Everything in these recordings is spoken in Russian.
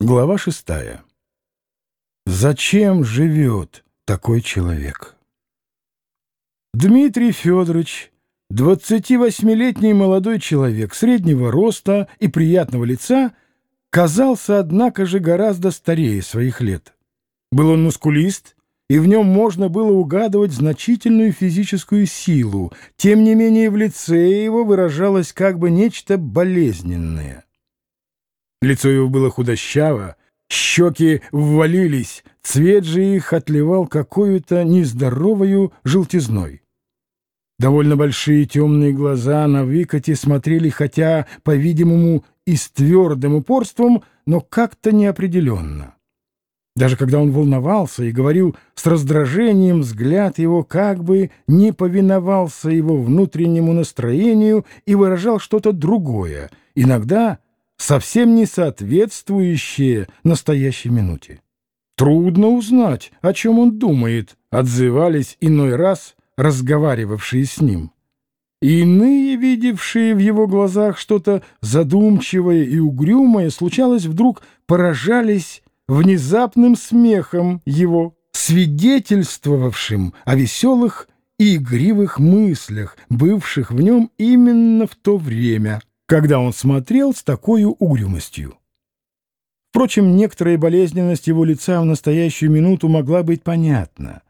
Глава шестая. Зачем живет такой человек? Дмитрий Федорович, 28-летний молодой человек среднего роста и приятного лица, казался, однако же, гораздо старее своих лет. Был он мускулист, и в нем можно было угадывать значительную физическую силу, тем не менее в лице его выражалось как бы нечто болезненное. Лицо его было худощаво, щеки ввалились, цвет же их отливал какую-то нездоровую желтизной. Довольно большие темные глаза на выкате смотрели, хотя, по-видимому, и с твердым упорством, но как-то неопределенно. Даже когда он волновался и говорил с раздражением, взгляд его как бы не повиновался его внутреннему настроению и выражал что-то другое, иногда — совсем не соответствующее настоящей минуте. Трудно узнать, о чем он думает, отзывались иной раз разговаривавшие с ним. Иные, видевшие в его глазах что-то задумчивое и угрюмое, случалось вдруг поражались внезапным смехом его, свидетельствовавшим о веселых и игривых мыслях, бывших в нем именно в то время — когда он смотрел с такой угрюмостью. Впрочем, некоторая болезненность его лица в настоящую минуту могла быть понятна.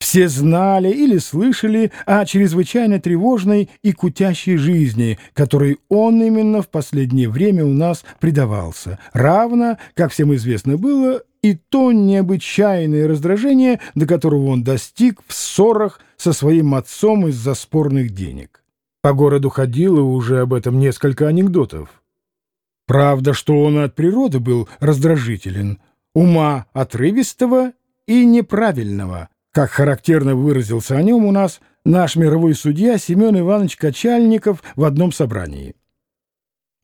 Все знали или слышали о чрезвычайно тревожной и кутящей жизни, которой он именно в последнее время у нас предавался, равно, как всем известно было, и то необычайное раздражение, до которого он достиг в ссорах со своим отцом из-за спорных денег. По городу ходило уже об этом несколько анекдотов. Правда, что он от природы был раздражителен, ума отрывистого и неправильного, как характерно выразился о нем у нас наш мировой судья Семен Иванович Качальников в одном собрании.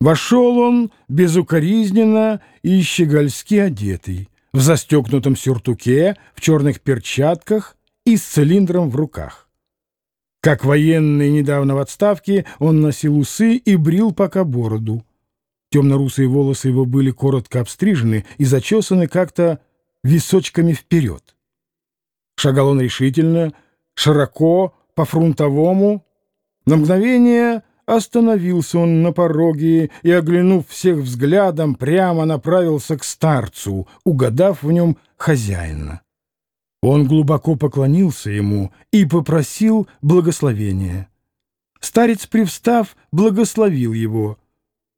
Вошел он безукоризненно и щегольски одетый, в застегнутом сюртуке, в черных перчатках и с цилиндром в руках. Как военный недавно в отставке, он носил усы и брил пока бороду. Темно-русые волосы его были коротко обстрижены и зачесаны как-то височками вперед. Шагал он решительно, широко, по-фрунтовому. На мгновение остановился он на пороге и, оглянув всех взглядом, прямо направился к старцу, угадав в нем хозяина. Он глубоко поклонился ему и попросил благословения. Старец, привстав, благословил его.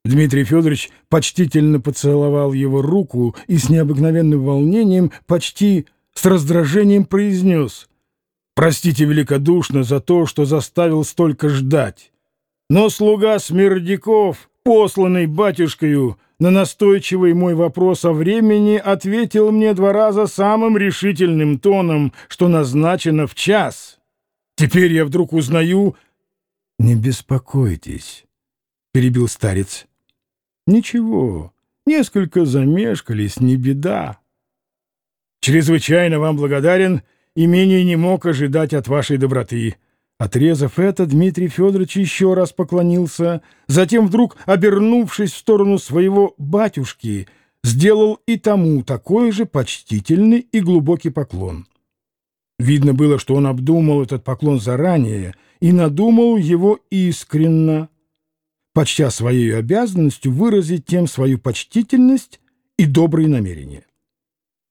Дмитрий Федорович почтительно поцеловал его руку и с необыкновенным волнением, почти с раздражением произнес «Простите великодушно за то, что заставил столько ждать, но слуга Смердяков, посланный батюшкою, на настойчивый мой вопрос о времени ответил мне два раза самым решительным тоном, что назначено в час. Теперь я вдруг узнаю... — Не беспокойтесь, — перебил старец. — Ничего, несколько замешкались, не беда. Чрезвычайно вам благодарен и менее не мог ожидать от вашей доброты. Отрезав это, Дмитрий Федорович еще раз поклонился, затем вдруг, обернувшись в сторону своего батюшки, сделал и тому такой же почтительный и глубокий поклон. Видно было, что он обдумал этот поклон заранее и надумал его искренно, почтя своей обязанностью выразить тем свою почтительность и добрые намерения.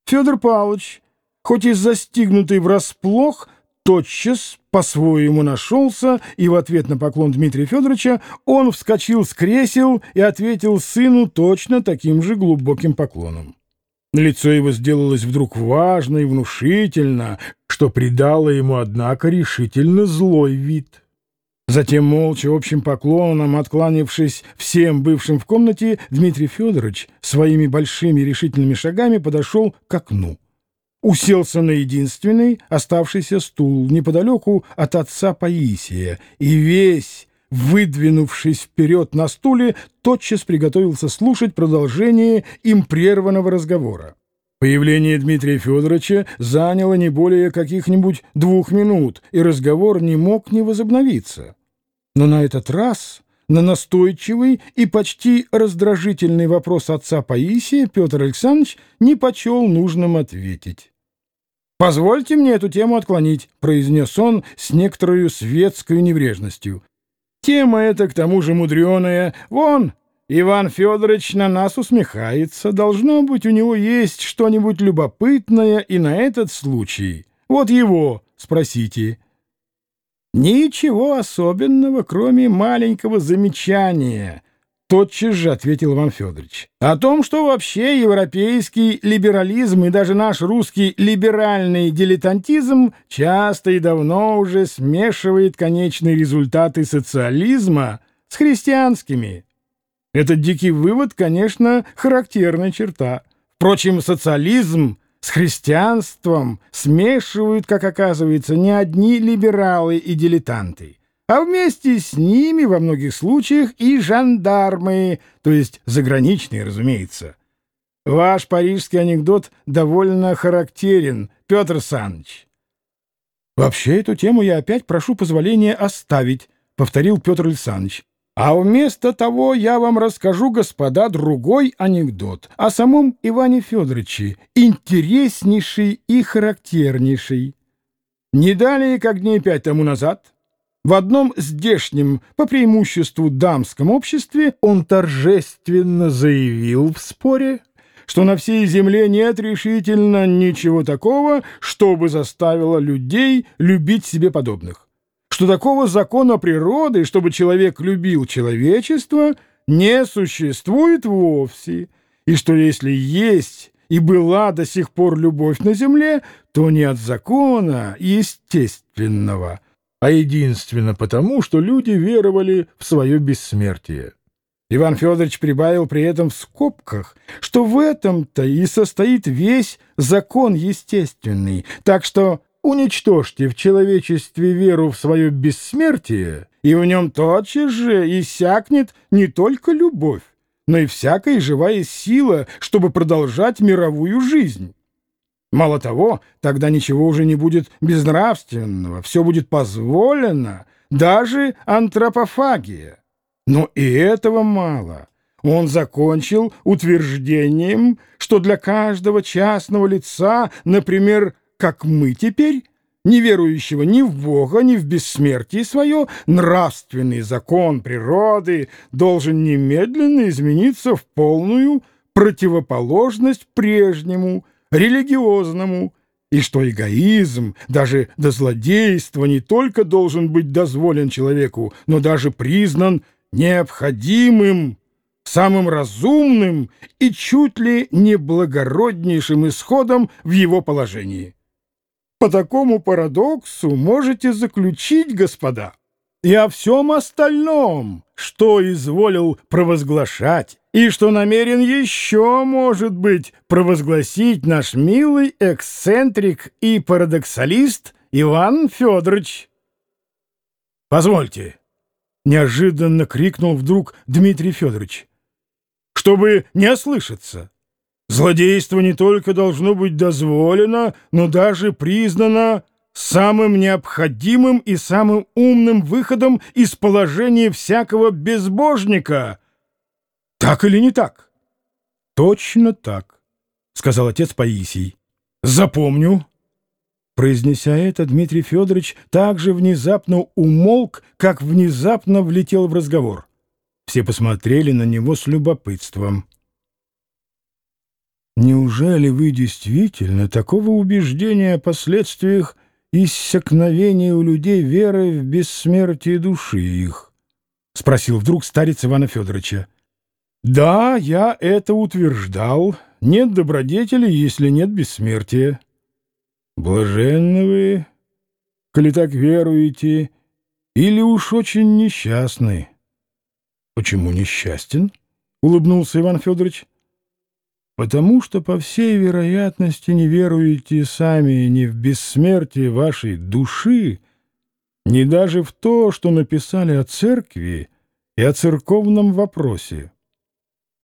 Федор Павлович, хоть и застигнутый врасплох, тотчас по-своему нашелся, и в ответ на поклон Дмитрия Федоровича он вскочил с кресел и ответил сыну точно таким же глубоким поклоном. Лицо его сделалось вдруг важно и внушительно, что придало ему, однако, решительно злой вид. Затем, молча, общим поклоном, откланившись всем бывшим в комнате, Дмитрий Федорович своими большими решительными шагами подошел к окну уселся на единственный оставшийся стул неподалеку от отца Паисия и весь, выдвинувшись вперед на стуле, тотчас приготовился слушать продолжение им прерванного разговора. Появление Дмитрия Федоровича заняло не более каких-нибудь двух минут, и разговор не мог не возобновиться. Но на этот раз на настойчивый и почти раздражительный вопрос отца Паисия Петр Александрович не почел нужным ответить. «Позвольте мне эту тему отклонить», — произнес он с некоторой светской небрежностью. «Тема эта, к тому же, мудреная. Вон, Иван Федорович на нас усмехается. Должно быть, у него есть что-нибудь любопытное и на этот случай. Вот его спросите». «Ничего особенного, кроме маленького замечания», — тотчас же ответил Иван Федорович. «О том, что вообще европейский либерализм и даже наш русский либеральный дилетантизм часто и давно уже смешивает конечные результаты социализма с христианскими. Этот дикий вывод, конечно, характерная черта. Впрочем, социализм с христианством смешивают, как оказывается, не одни либералы и дилетанты, а вместе с ними во многих случаях и жандармы, то есть заграничные, разумеется. Ваш парижский анекдот довольно характерен, Петр Саныч. «Вообще эту тему я опять прошу позволения оставить», — повторил Петр Александрович. А вместо того я вам расскажу, господа, другой анекдот о самом Иване Федоровиче, интереснейший и характернейший. Не далее, как дней пять тому назад, в одном здешнем, по преимуществу дамском обществе, он торжественно заявил в споре, что на всей земле нет решительно ничего такого, чтобы заставило людей любить себе подобных. Что такого закона природы, чтобы человек любил человечество, не существует вовсе, и что если есть и была до сих пор любовь на земле, то не от закона естественного, а единственно потому, что люди веровали в свое бессмертие. Иван Федорович прибавил при этом в скобках, что в этом-то и состоит весь закон естественный, так что Уничтожьте в человечестве веру в свое бессмертие, и в нем тотчас же иссякнет не только любовь, но и всякая живая сила, чтобы продолжать мировую жизнь. Мало того, тогда ничего уже не будет безнравственного, все будет позволено, даже антропофагия. Но и этого мало. Он закончил утверждением, что для каждого частного лица, например, как мы теперь, не верующего ни в Бога, ни в бессмертие свое, нравственный закон природы должен немедленно измениться в полную противоположность прежнему, религиозному, и что эгоизм, даже до злодейства не только должен быть дозволен человеку, но даже признан необходимым, самым разумным и чуть ли не благороднейшим исходом в его положении. По такому парадоксу можете заключить, господа, и о всем остальном, что изволил провозглашать, и что намерен еще, может быть, провозгласить наш милый эксцентрик и парадоксалист Иван Федорович. «Позвольте», — неожиданно крикнул вдруг Дмитрий Федорович, — «чтобы не ослышаться». Злодейство не только должно быть дозволено, но даже признано самым необходимым и самым умным выходом из положения всякого безбожника. Так или не так? Точно так, сказал отец Паисий. Запомню. Произнеся это, Дмитрий Федорович также внезапно умолк, как внезапно влетел в разговор. Все посмотрели на него с любопытством. Неужели вы действительно такого убеждения о последствиях иссякновения у людей веры в бессмертие души их? — спросил вдруг старец Ивана Федоровича. — Да, я это утверждал. Нет добродетели, если нет бессмертия. Блаженны вы, коли так веруете, или уж очень несчастны. — Почему несчастен? — улыбнулся Иван Федорович потому что, по всей вероятности, не веруете сами ни в бессмертие вашей души, ни даже в то, что написали о церкви и о церковном вопросе.